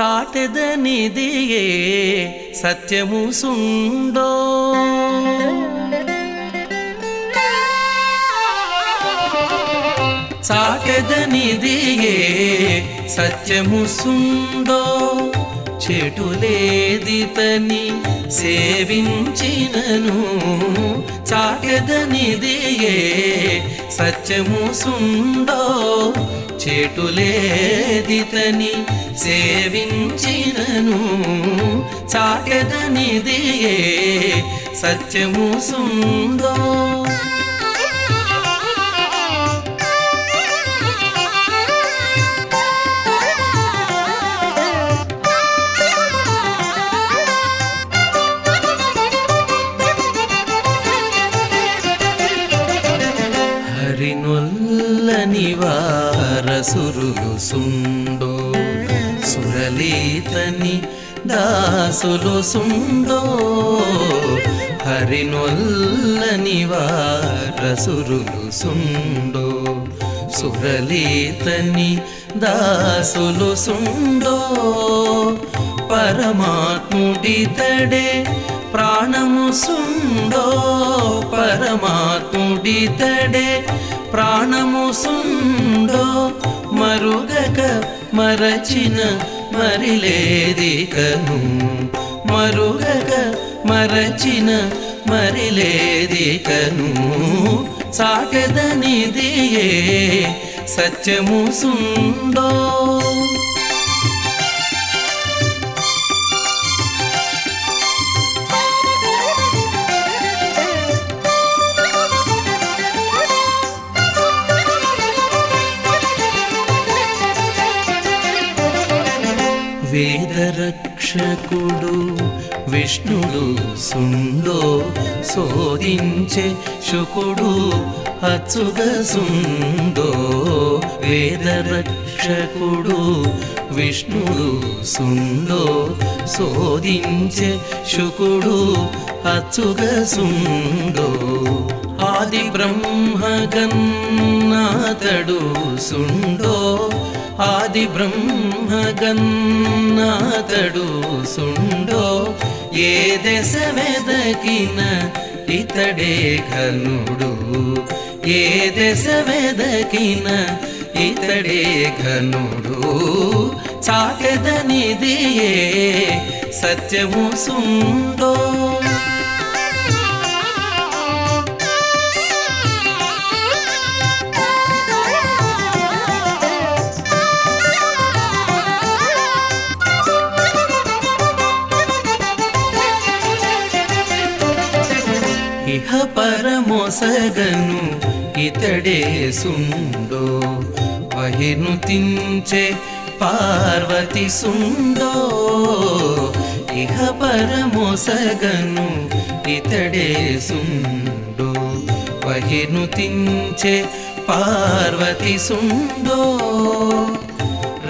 చాటెదనిదియే సత్యము సుండో. చాటెదనిదియే సత్యము సుండో. చెటులేదితని సేవించినను చాటెదనిదియే సత్యము సుండో. చెటులేదితని సేవించినను చాటెదనిదియే సత్యము సుందో హరినొల్లని వారసురులు సుండో సురలీతని దాసులు సుండో. హరినొల్లని వారసురులు సుండో సురలీతని దాసులు సుండో. పరమాత్ముడితడే ప్రాణము సుండో పరమాత్ముడితడే. ప్రాణము సుండో మరుగక మరచిన మరిలేదికను. మరుగక మరచిన మరిలేదికను. సాటెదనిదియే సత్యము సుండో రక్షకుడు విష్ణుడు సుండో శోధించే శుకుడు అచ్చుగ సుందో వేదరక్షకుడు విష్ణుడు సుండో శోధించే శుకుడు అచ్చుగ సుండో ఆది బ్రహ్మగన్నాతడు సుండో ఆది బ్రహ్మగన్నాతడు సుండో ఏ దశ వెదకిన ఇతడే ఘనుడు. ఏ దశ వెదకిన ఇతడే ఘనుడు. చాకెదనిదియే సత్యము సుండో. ఇహ పరమొసగను ఇతడే సుండో. వహిను తించే పార్వతి సుండో. ఇహ పరమొసగను ఇతడే సుండో. వహిను తించే పార్వతి సుండో.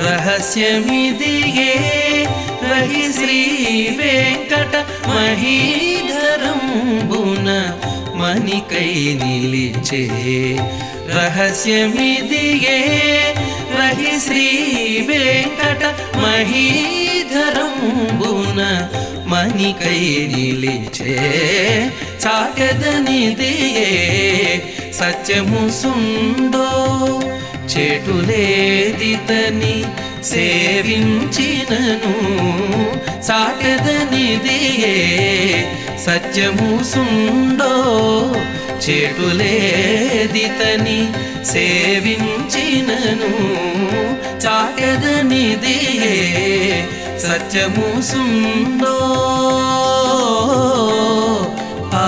రహస్యమిదియే రహి శ్రీ వెంకట మహీ మహీధరంబున మణికై నిలిచే రహస్యమిదియే. రహి శ్రీ వెంకట మహీధరంబున మణికై నిలిచే చాటదనిదియే సత్యము సుండో చెటులేదితని సేవించినను సాటదనిదియే సత్యము సుండో చెటులేదితని సేవించినను చాటదనిదియే సత్యము సుండో ఆ